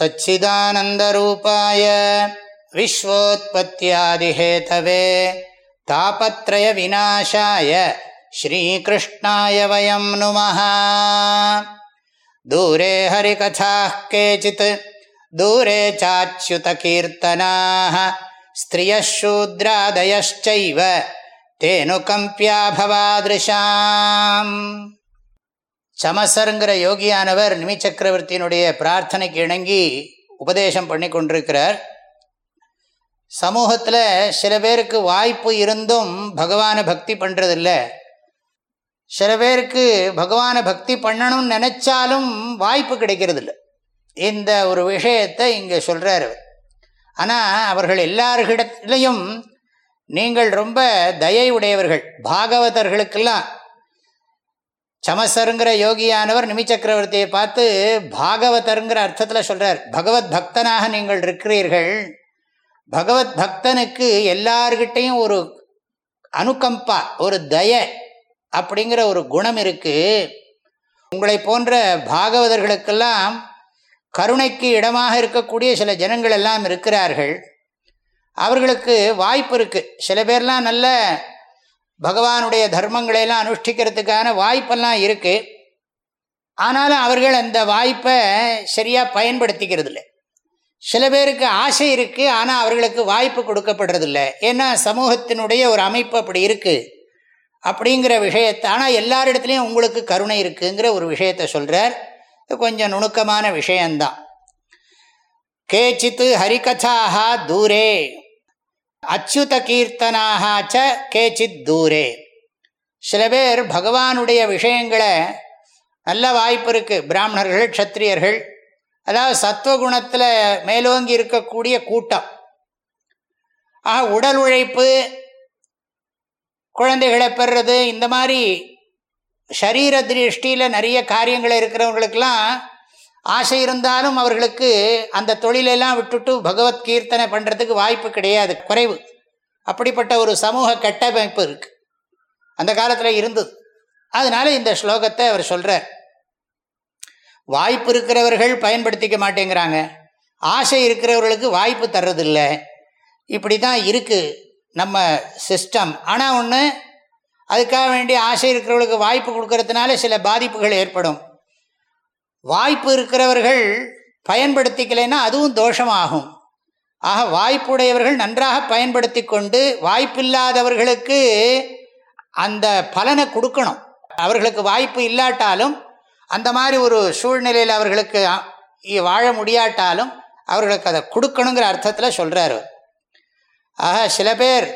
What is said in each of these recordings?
सच्चिदानन्दरूपाय विश्वोत्पत्त्यादिहेतवे तापत्रयविनाशाय श्रीकृष्णाय वयं नुमः दूरे हरिकथाः केचित् दूरे चाच्युतकीर्तनाः स्त्रियः शूद्रादयश्चैव तेऽनुकम्प्या भवादृशाम् சமசருங்கிற யோகியானவர் நிமி சக்கரவர்த்தியினுடைய பிரார்த்தனைக்கு இணங்கி உபதேசம் பண்ணி கொண்டிருக்கிறார் சமூகத்தில் சில பேருக்கு வாய்ப்பு இருந்தும் பகவானை பக்தி பண்ணுறதில்ல சில பேருக்கு பகவானை பக்தி பண்ணணும்னு நினச்சாலும் வாய்ப்பு கிடைக்கிறதில்ல. இந்த ஒரு விஷயத்தை இங்கே சொல்கிறார் அவர். ஆனால் அவர்கள் எல்லார்களிடத்துலையும் நீங்கள் ரொம்ப தயை உடையவர்கள் பாகவதர்களுக்கெல்லாம் சமசருங்கிற யோகியானவர் நிமி சக்கரவர்த்தியை பார்த்து பாகவதருங்கிற அர்த்தத்தில் சொல்கிறார் பகவத் பக்தனாக நீங்கள் இருக்கிறீர்கள். பகவத் பக்தனுக்கு எல்லார்கிட்டையும் ஒரு அனுகம்பா ஒரு தய அப்படிங்கிற ஒரு குணம் இருக்குது உங்களை போன்ற பாகவதர்களுக்கெல்லாம் கருணைக்கு இடமாக இருக்கக்கூடிய சில ஜனங்கள் எல்லாம் இருக்கிறார்கள். அவர்களுக்கு வாய்ப்பு இருக்குது சில பேர்லாம் நல்ல பகவானுடைய தர்மங்களையெல்லாம் அனுஷ்டிக்கிறதுக்கான வாய்ப்பெல்லாம் இருக்குது ஆனாலும் அவர்கள் அந்த வாய்ப்பை சரியாக பயன்படுத்திக்கிறது இல்லை சில பேருக்கு ஆசை இருக்குது ஆனால் அவர்களுக்கு வாய்ப்பு கொடுக்கப்படுறதில்ல. ஏன்னா சமூகத்தினுடைய ஒரு அமைப்பு அப்படி இருக்குது அப்படிங்கிற விஷயத்தை ஆனால் எல்லாரிடத்துலையும் உங்களுக்கு கருணை இருக்குங்கிற ஒரு விஷயத்தை சொல்கிறார் கொஞ்சம் நுணுக்கமான விஷயந்தான் கேச்சித்து ஹரிகதாக தூரே. அச்சுத கீர்த்தனாக ச கேச்சித் தூரே. சில பேர் பகவானுடைய விஷயங்களை நல்ல வாய்ப்பு இருக்குது பிராமணர்கள் க்ஷத்திரியர்கள் அதாவது சத்துவகுணத்தில் மேலோங்கி இருக்கக்கூடிய கூட்டம். ஆக உடல் உழைப்பு குழந்தைகளை பெறுறது இந்த மாதிரி சரீர திருஷ்டியில் நிறைய காரியங்கள் இருக்கிறவங்களுக்கெல்லாம் ஆசை இருந்தாலும் அவர்களுக்கு அந்த தொழிலெல்லாம் விட்டுட்டு பகவத் கீர்த்தனை பண்ணுறதுக்கு வாய்ப்பு கிடையாது குறைவு. அப்படிப்பட்ட ஒரு சமூக கட்டமைப்பு இருக்குது அந்த காலத்தில் இருந்தது. அதனால் இந்த ஸ்லோகத்தை அவர் சொல்கிறார் வாய்ப்பு இருக்கிறவர்கள் பயன்படுத்திக்க மாட்டேங்கிறாங்க. ஆசை இருக்கிறவர்களுக்கு வாய்ப்பு தர்றதில்லை. இப்படி தான் இருக்குது நம்ம சிஸ்டம் ஆனால் ஒன்று அதுக்காக வேண்டிய ஆசை இருக்கிறவர்களுக்கு வாய்ப்பு கொடுக்கறதுனால சில பாதிப்புகள் ஏற்படும். வாய்ப்பு இருக்கிறவர்கள் பயன்படுத்திக்கலைன்னா அதுவும் தோஷமாகும். ஆக வாய்ப்புடையவர்கள் நன்றாக பயன்படுத்தி கொண்டு வாய்ப்பில்லாதவர்களுக்கு அந்த பலனை கொடுக்கணும். அவர்களுக்கு வாய்ப்பு இல்லாட்டாலும் அந்த மாதிரி ஒரு சூழ்நிலையில் அவர்களுக்கு வாழ முடியாட்டாலும் அவர்களுக்கு அதை கொடுக்கணுங்கிற அர்த்தத்தில் சொல்கிறார் ஆக சில பேர்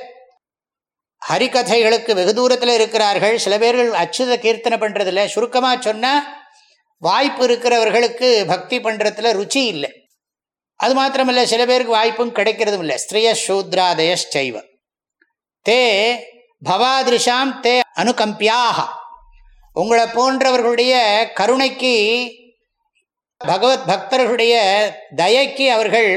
ஹரிகதைகளுக்கு வெகு தூரத்தில் இருக்கிறார்கள். சில பேர்கள் அச்சுத கீர்த்தனை பண்ணுறதில்ல சுருக்கமாக சொன்னால் வாய்ப்பு இருக்கிறவர்களுக்கு பக்தி பண்ணுறதுல ருச்சி இல்லை. அது மாத்திரமில்லை சில பேருக்கு வாய்ப்பும் கிடைக்கிறதும் இல்லை. ஸ்திரிய சூத்ராதயச்சைவ தே பவாதிருஷாம் தே அனுகம்பியாக உங்களை போன்றவர்களுடைய கருணைக்கு பகவத் பக்தர்களுடைய தயைக்கு அவர்கள்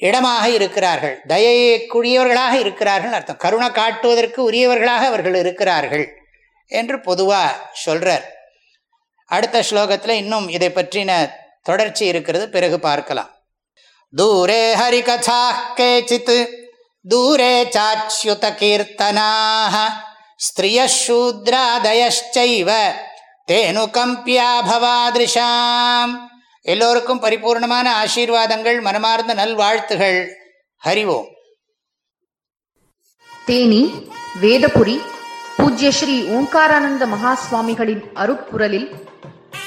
இடமாக இருக்கிறார்கள். தயைக்குரியவர்களாக இருக்கிறார்கள் அர்த்தம். கருணை காட்டுவதற்கு உரியவர்களாக அவர்கள் இருக்கிறார்கள் என்று பொதுவாக சொல்கிறார் அடுத்த ஸ்லோகத்தில் இன்னும் இதை பற்றின தொடர்ச்சி இருக்கிறது பிறகு பார்க்கலாம். தூரே ஹரிகதா கேச்சித் தூரே சாச்சுத கீர்த்தனாக ஸ்திரியசூத்ராதயச்சைவ தேனுகம்பியாபவாதிருஷாம் எல்லோருக்கும் பரிபூர்ணமான ஆசீர்வாதங்கள் மனமார்ந்த நல்வாழ்த்துகள். ஹரிவோம். தேனி வேதபுரி பூஜ்ய ஸ்ரீ ஓங்காரானந்த மகாஸ்வாமிகளின் அருப்புரலில்